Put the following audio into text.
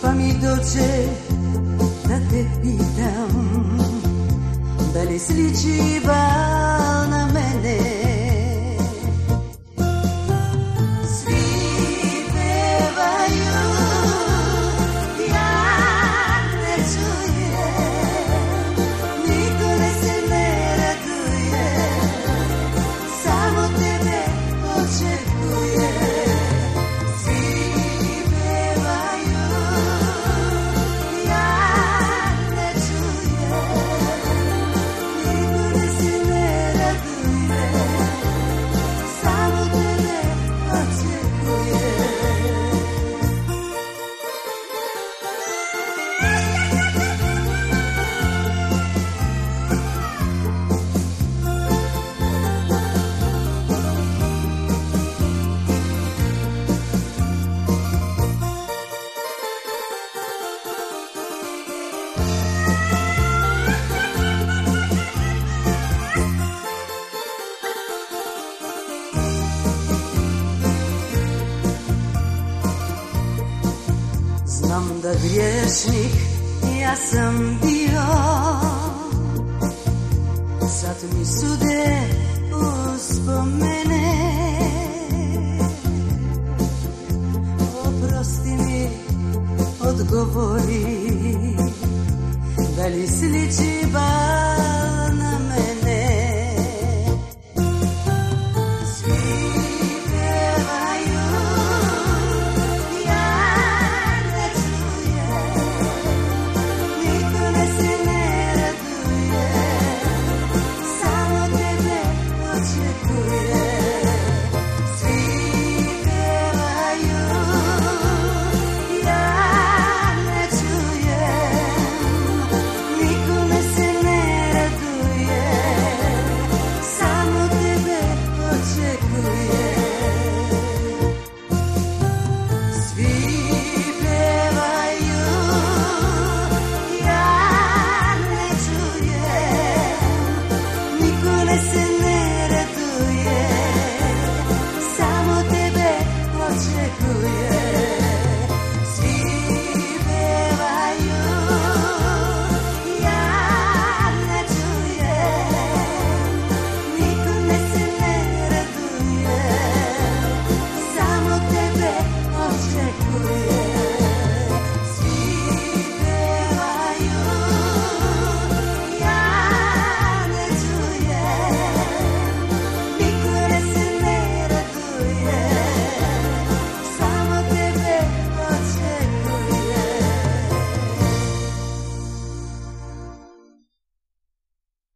Fammi dolce da te vita, dalle slici vai. Znam da griješnik ja sam bio. Sad mi sude uspomene. Oprosti mi, odgovori. Da li sliči bar